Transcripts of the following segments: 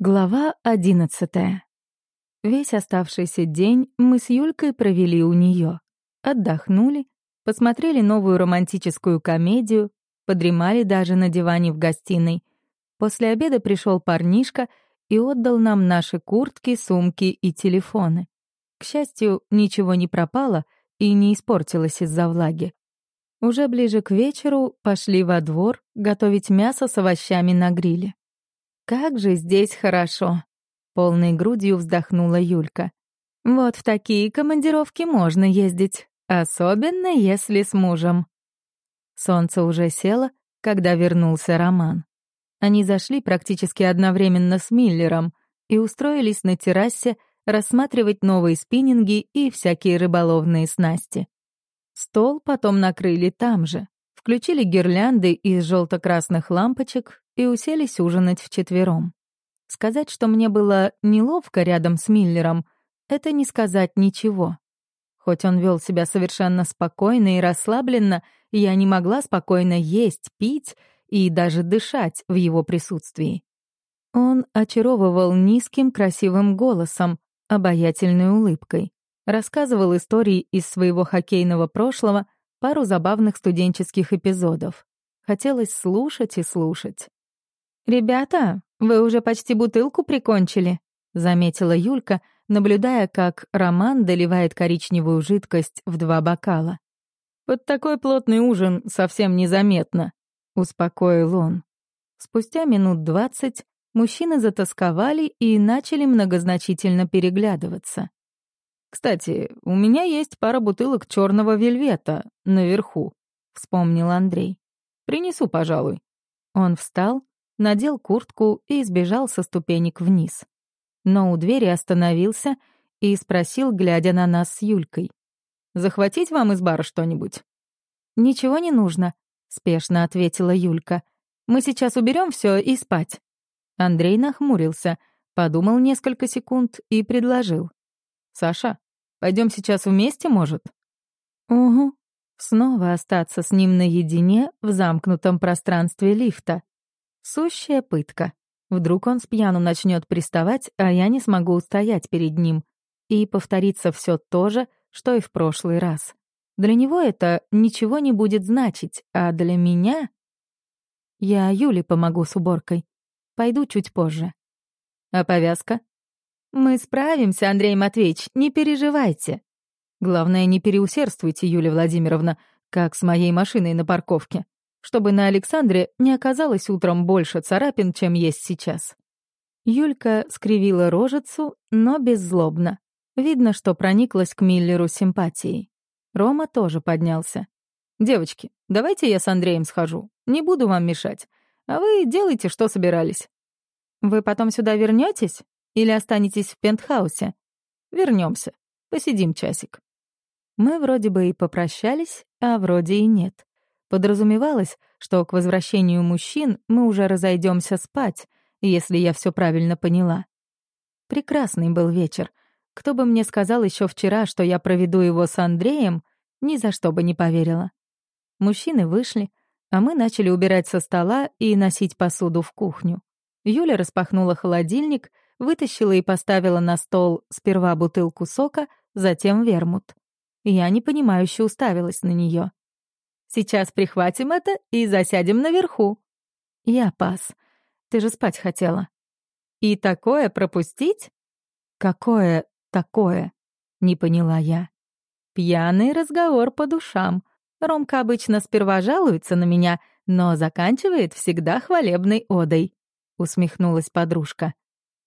Глава одиннадцатая. Весь оставшийся день мы с Юлькой провели у нее. Отдохнули, посмотрели новую романтическую комедию, подремали даже на диване в гостиной. После обеда пришел парнишка и отдал нам наши куртки, сумки и телефоны. К счастью, ничего не пропало и не испортилось из-за влаги. Уже ближе к вечеру пошли во двор готовить мясо с овощами на гриле. «Как же здесь хорошо!» — полной грудью вздохнула Юлька. «Вот в такие командировки можно ездить, особенно если с мужем». Солнце уже село, когда вернулся Роман. Они зашли практически одновременно с Миллером и устроились на террасе рассматривать новые спиннинги и всякие рыболовные снасти. Стол потом накрыли там же, включили гирлянды из желто-красных лампочек и уселись ужинать вчетвером. Сказать, что мне было неловко рядом с Миллером, это не сказать ничего. Хоть он вел себя совершенно спокойно и расслабленно, я не могла спокойно есть, пить и даже дышать в его присутствии. Он очаровывал низким красивым голосом, обаятельной улыбкой, рассказывал истории из своего хоккейного прошлого, пару забавных студенческих эпизодов. Хотелось слушать и слушать. «Ребята, вы уже почти бутылку прикончили», — заметила Юлька, наблюдая, как Роман доливает коричневую жидкость в два бокала. «Под такой плотный ужин совсем незаметно», — успокоил он. Спустя минут двадцать мужчины затасковали и начали многозначительно переглядываться. «Кстати, у меня есть пара бутылок черного вельвета наверху», — вспомнил Андрей. «Принесу, пожалуй». Он встал, надел куртку и сбежал со ступенек вниз. Но у двери остановился и спросил, глядя на нас с Юлькой. «Захватить вам из бара что-нибудь?» «Ничего не нужно», — спешно ответила Юлька. «Мы сейчас уберем все и спать». Андрей нахмурился, подумал несколько секунд и предложил. «Саша, пойдем сейчас вместе, может?» «Угу». Снова остаться с ним наедине в замкнутом пространстве лифта. Сущая пытка. Вдруг он с пьяну начнет приставать, а я не смогу устоять перед ним. И повторится все то же, что и в прошлый раз. Для него это ничего не будет значить, а для меня... Я Юле помогу с уборкой. Пойду чуть позже. А повязка? Мы справимся, Андрей Матвеевич, не переживайте. Главное, не переусердствуйте, Юлия Владимировна, как с моей машиной на парковке чтобы на Александре не оказалось утром больше царапин, чем есть сейчас. Юлька скривила рожицу, но беззлобно. Видно, что прониклась к Миллеру симпатией. Рома тоже поднялся. «Девочки, давайте я с Андреем схожу. Не буду вам мешать. А вы делайте, что собирались». «Вы потом сюда вернетесь Или останетесь в пентхаусе?» Вернемся. Посидим часик». Мы вроде бы и попрощались, а вроде и нет. Подразумевалось, что к возвращению мужчин мы уже разойдемся спать, если я все правильно поняла. Прекрасный был вечер. Кто бы мне сказал еще вчера, что я проведу его с Андреем, ни за что бы не поверила. Мужчины вышли, а мы начали убирать со стола и носить посуду в кухню. Юля распахнула холодильник, вытащила и поставила на стол сперва бутылку сока, затем вермут. Я непонимающе уставилась на нее. Сейчас прихватим это и засядем наверху». «Я пас. Ты же спать хотела». «И такое пропустить?» «Какое такое?» — не поняла я. «Пьяный разговор по душам. Ромка обычно сперва жалуется на меня, но заканчивает всегда хвалебной одой», — усмехнулась подружка.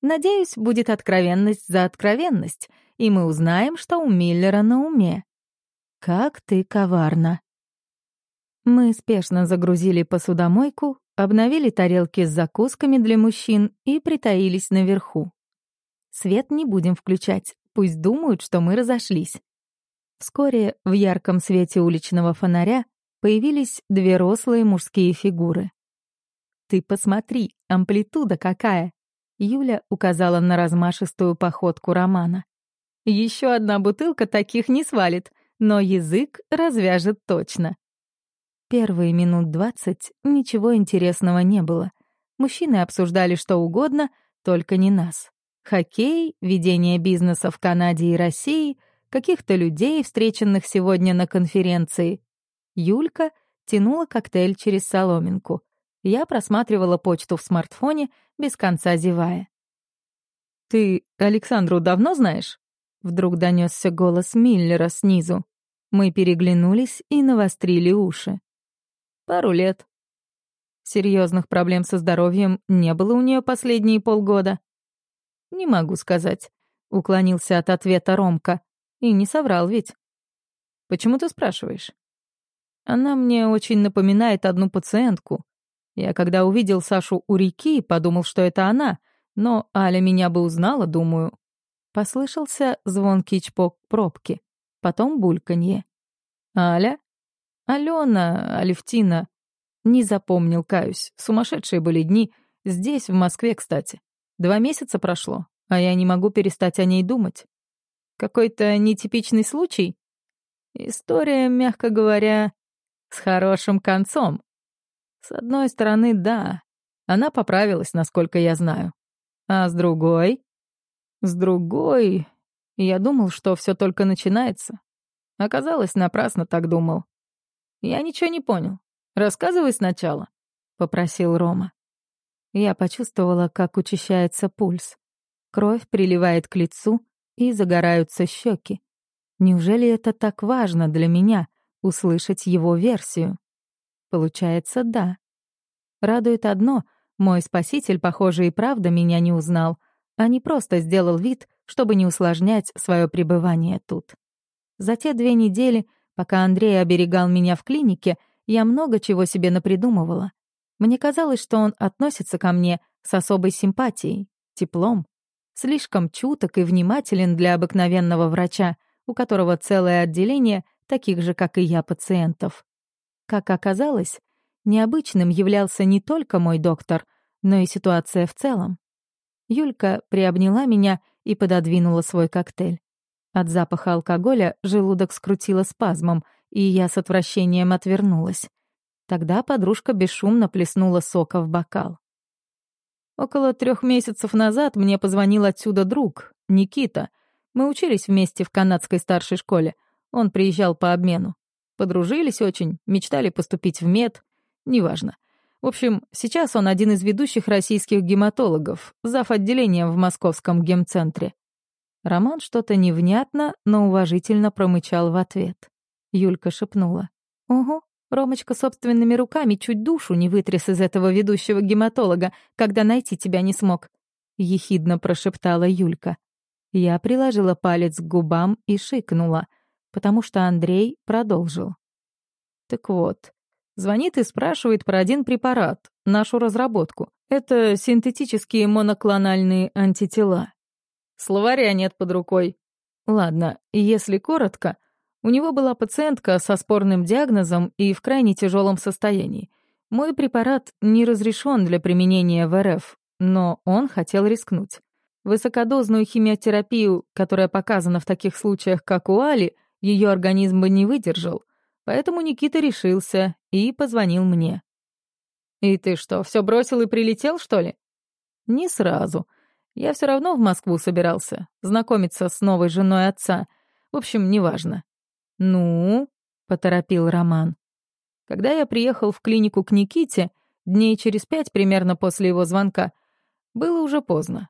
«Надеюсь, будет откровенность за откровенность, и мы узнаем, что у Миллера на уме». «Как ты коварна», мы спешно загрузили посудомойку, обновили тарелки с закусками для мужчин и притаились наверху. Свет не будем включать, пусть думают, что мы разошлись. Вскоре в ярком свете уличного фонаря появились две рослые мужские фигуры. «Ты посмотри, амплитуда какая!» Юля указала на размашистую походку Романа. «Еще одна бутылка таких не свалит, но язык развяжет точно». Первые минут двадцать ничего интересного не было. Мужчины обсуждали что угодно, только не нас. Хоккей, ведение бизнеса в Канаде и России, каких-то людей, встреченных сегодня на конференции. Юлька тянула коктейль через соломинку. Я просматривала почту в смартфоне, без конца зевая. «Ты Александру давно знаешь?» Вдруг донесся голос Миллера снизу. Мы переглянулись и навострили уши. «Пару лет». Серьезных проблем со здоровьем не было у нее последние полгода. «Не могу сказать», — уклонился от ответа Ромка. И не соврал ведь. «Почему ты спрашиваешь?» «Она мне очень напоминает одну пациентку. Я когда увидел Сашу у реки, подумал, что это она, но Аля меня бы узнала, думаю». Послышался звонкий чпок пробки, потом бульканье. «Аля?» «Алена, Алевтина». Не запомнил, каюсь. Сумасшедшие были дни. Здесь, в Москве, кстати. Два месяца прошло, а я не могу перестать о ней думать. Какой-то нетипичный случай? История, мягко говоря, с хорошим концом. С одной стороны, да, она поправилась, насколько я знаю. А с другой? С другой... Я думал, что все только начинается. Оказалось, напрасно так думал. Я ничего не понял. Рассказывай сначала, — попросил Рома. Я почувствовала, как учащается пульс. Кровь приливает к лицу, и загораются щеки. Неужели это так важно для меня — услышать его версию? Получается, да. Радует одно — мой спаситель, похоже, и правда меня не узнал, а не просто сделал вид, чтобы не усложнять свое пребывание тут. За те две недели, пока Андрей оберегал меня в клинике, я много чего себе напридумывала. Мне казалось, что он относится ко мне с особой симпатией, теплом, слишком чуток и внимателен для обыкновенного врача, у которого целое отделение таких же, как и я, пациентов. Как оказалось, необычным являлся не только мой доктор, но и ситуация в целом. Юлька приобняла меня и пододвинула свой коктейль. От запаха алкоголя желудок скрутило спазмом, и я с отвращением отвернулась. Тогда подружка бесшумно плеснула сока в бокал. Около трех месяцев назад мне позвонил отсюда друг, Никита. Мы учились вместе в канадской старшей школе. Он приезжал по обмену. Подружились очень, мечтали поступить в мед. Неважно. В общем, сейчас он один из ведущих российских гематологов, зав. отделением в московском гемцентре. Роман что-то невнятно, но уважительно промычал в ответ. Юлька шепнула. «Ого, Ромочка собственными руками чуть душу не вытряс из этого ведущего гематолога, когда найти тебя не смог», — ехидно прошептала Юлька. Я приложила палец к губам и шикнула, потому что Андрей продолжил. «Так вот, звонит и спрашивает про один препарат, нашу разработку. Это синтетические моноклональные антитела. Словаря нет под рукой. Ладно, если коротко — у него была пациентка со спорным диагнозом и в крайне тяжелом состоянии. Мой препарат не разрешен для применения в РФ, но он хотел рискнуть. Высокодозную химиотерапию, которая показана в таких случаях, как у Али, ее организм бы не выдержал. Поэтому Никита решился и позвонил мне. «И ты что, все бросил и прилетел, что ли?» «Не сразу. Я все равно в Москву собирался, знакомиться с новой женой отца. В общем, неважно. «Ну?» — поторопил Роман. Когда я приехал в клинику к Никите, дней через пять примерно после его звонка, было уже поздно.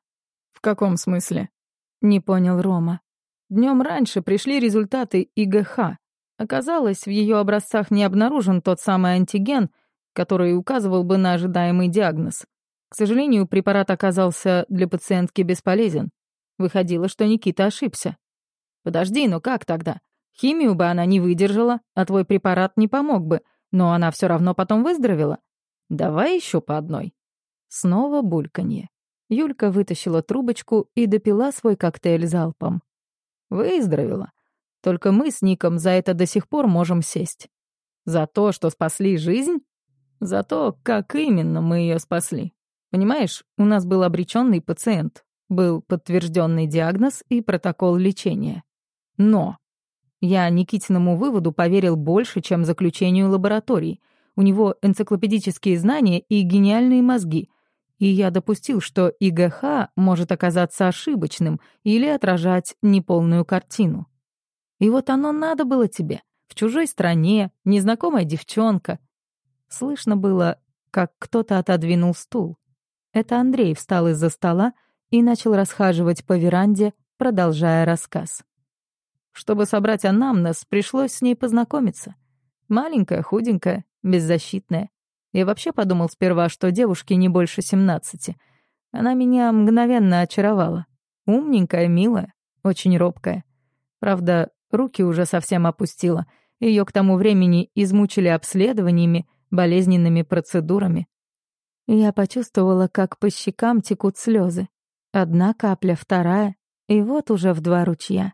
«В каком смысле?» — не понял Рома. Днем раньше пришли результаты ИГХ. Оказалось, в ее образцах не обнаружен тот самый антиген, который указывал бы на ожидаемый диагноз. К сожалению, препарат оказался для пациентки бесполезен. Выходило, что Никита ошибся. «Подожди, ну как тогда? Химию бы она не выдержала, а твой препарат не помог бы, но она все равно потом выздоровела. Давай еще по одной. Снова бульканье. Юлька вытащила трубочку и допила свой коктейль залпом. Выздоровела. Только мы с Ником за это до сих пор можем сесть. За то, что спасли жизнь? За то, как именно мы ее спасли. Понимаешь, у нас был обреченный пациент, был подтвержденный диагноз и протокол лечения. Но я Никитиному выводу поверил больше, чем заключению лабораторий. У него энциклопедические знания и гениальные мозги. и я допустил, что ИГХ может оказаться ошибочным или отражать неполную картину. И вот оно надо было тебе. В чужой стране, незнакомая девчонка. Слышно было, как кто-то отодвинул стул. Это Андрей встал из-за стола и начал расхаживать по веранде, продолжая рассказ. Чтобы собрать анамнез, пришлось с ней познакомиться. Маленькая, худенькая, беззащитная. Я вообще подумал сперва, что девушке не больше семнадцати. Она меня мгновенно очаровала. Умненькая, милая, очень робкая. Правда, руки уже совсем опустила. Ее к тому времени измучили обследованиями, болезненными процедурами. Я почувствовала, как по щекам текут слезы. Одна капля, вторая, и вот уже в два ручья.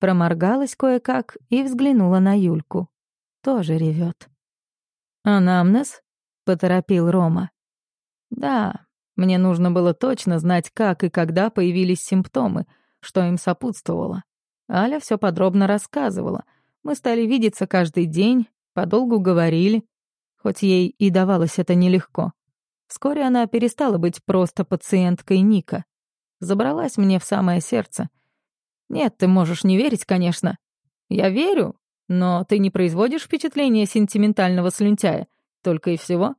Проморгалась кое-как и взглянула на Юльку. Тоже ревет. «Анамнез?» поторопил Рома. Да, мне нужно было точно знать, как и когда появились симптомы, что им сопутствовало. Аля все подробно рассказывала. Мы стали видеться каждый день, подолгу говорили, хоть ей и давалось это нелегко. Вскоре она перестала быть просто пациенткой Ника. Забралась мне в самое сердце. Нет, ты можешь не верить, конечно. Я верю, но ты не производишь впечатления сентиментального слюнтяя. Только и всего.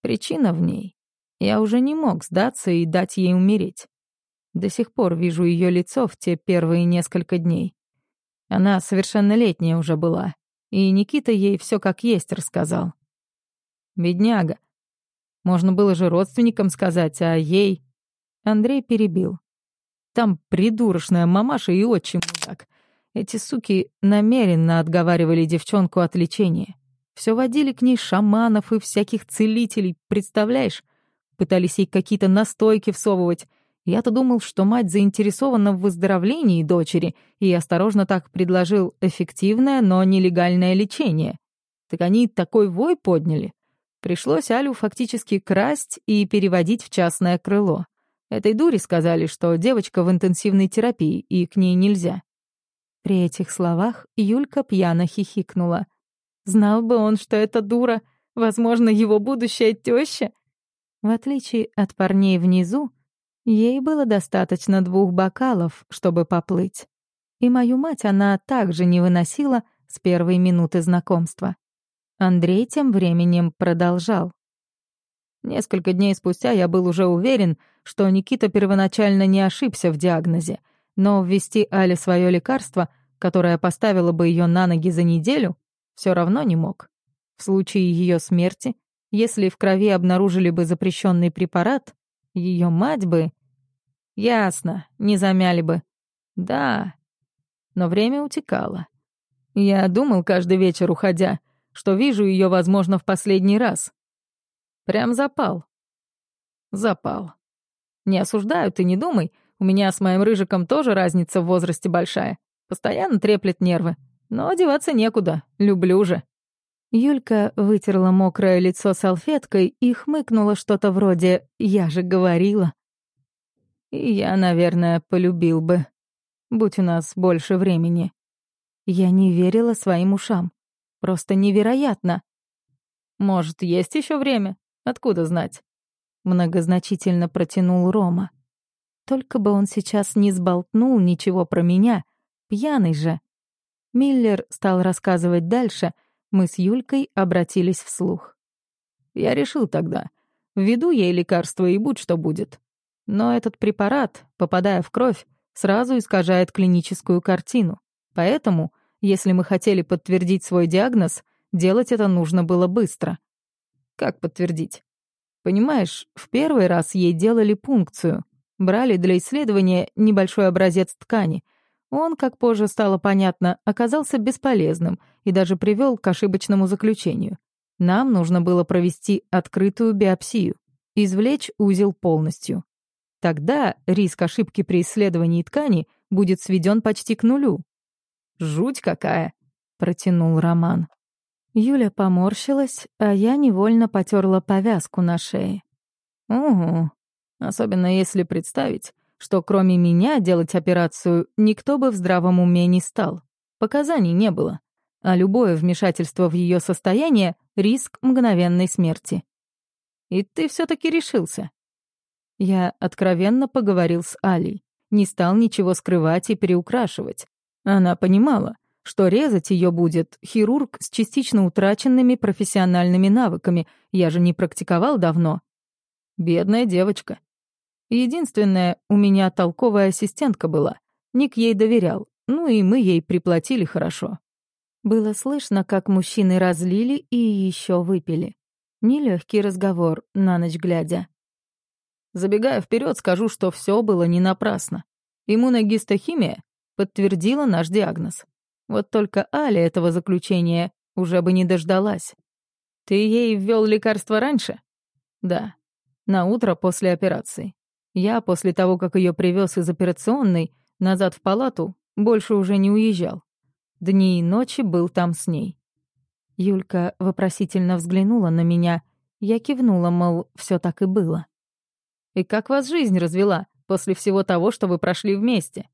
Причина в ней. Я уже не мог сдаться и дать ей умереть. До сих пор вижу ее лицо в те первые несколько дней. Она совершеннолетняя уже была, и Никита ей все как есть рассказал. Бедняга. Можно было же родственникам сказать, а ей... Андрей перебил. Там придурочная мамаша и отчим мудак. Эти суки намеренно отговаривали девчонку от лечения. Все водили к ней шаманов и всяких целителей, представляешь? Пытались ей какие-то настойки всовывать. Я-то думал, что мать заинтересована в выздоровлении дочери и осторожно так предложил эффективное, но нелегальное лечение. Так они такой вой подняли. Пришлось Алю фактически красть и переводить в частное крыло. Этой дуре сказали, что девочка в интенсивной терапии, и к ней нельзя. При этих словах Юлька пьяно хихикнула. Знал бы он, что это дура, возможно, его будущая теща. В отличие от парней внизу, ей было достаточно двух бокалов, чтобы поплыть. И мою мать она также не выносила с первой минуты знакомства. Андрей тем временем продолжал. Несколько дней спустя я был уже уверен, что Никита первоначально не ошибся в диагнозе, но ввести Але свое лекарство, которое поставило бы ее на ноги за неделю, все равно не мог. В случае ее смерти, если в крови обнаружили бы запрещенный препарат, ее мать бы... Ясно, не замяли бы. Да, но время утекало. Я думал каждый вечер, уходя, что вижу ее, возможно, в последний раз. Прям запал. Запал. Не осуждаю, ты не думай. У меня с моим рыжиком тоже разница в возрасте большая. Постоянно треплет нервы. Но одеваться некуда, люблю же». Юлька вытерла мокрое лицо салфеткой и хмыкнула что-то вроде «я же говорила». И я, наверное, полюбил бы, будь у нас больше времени. Я не верила своим ушам. Просто невероятно. Может, есть еще время? Откуда знать? Многозначительно протянул Рома. Только бы он сейчас не сболтнул ничего про меня. Пьяный же. Миллер стал рассказывать дальше, мы с Юлькой обратились вслух. Я решил тогда, введу ей лекарство и будь что будет. Но этот препарат, попадая в кровь, сразу искажает клиническую картину. Поэтому, если мы хотели подтвердить свой диагноз, делать это нужно было быстро. Как подтвердить? Понимаешь, в первый раз ей делали пункцию. Брали для исследования небольшой образец ткани, он, как позже стало понятно, оказался бесполезным и даже привел к ошибочному заключению. Нам нужно было провести открытую биопсию, извлечь узел полностью. Тогда риск ошибки при исследовании ткани будет сведен почти к нулю. «Жуть какая!» — протянул Роман. Юля поморщилась, а я невольно потерла повязку на шее. «Угу. Особенно если представить, что кроме меня делать операцию никто бы в здравом уме не стал. Показаний не было, а любое вмешательство в ее состояние — риск мгновенной смерти. И ты все таки решился. Я откровенно поговорил с Алей, не стал ничего скрывать и переукрашивать. Она понимала, что резать ее будет хирург с частично утраченными профессиональными навыками, я же не практиковал давно. Бедная девочка. Единственная, у меня толковая ассистентка была. Ник ей доверял, ну и мы ей приплатили хорошо. Было слышно, как мужчины разлили и еще выпили. Нелегкий разговор, на ночь глядя. Забегая вперед, скажу, что все было не напрасно. Иммуногистохимия подтвердила наш диагноз. Вот только Аля этого заключения уже бы не дождалась. Ты ей ввел лекарство раньше? Да. На утро после операции. Я после того, как ее привез из операционной назад в палату, больше уже не уезжал. Дни и ночи был там с ней. Юлька вопросительно взглянула на меня. Я кивнула, мол, все так и было. «И как вас жизнь развела после всего того, что вы прошли вместе?»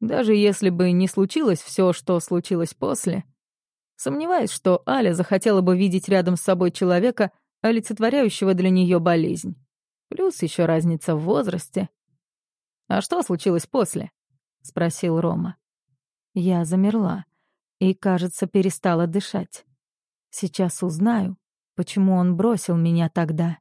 Даже если бы не случилось все, что случилось после, сомневаюсь, что Аля захотела бы видеть рядом с собой человека, олицетворяющего для нее болезнь. Плюс еще разница в возрасте. «А что случилось после?» — спросил Рома. Я замерла и, кажется, перестала дышать. Сейчас узнаю, почему он бросил меня тогда.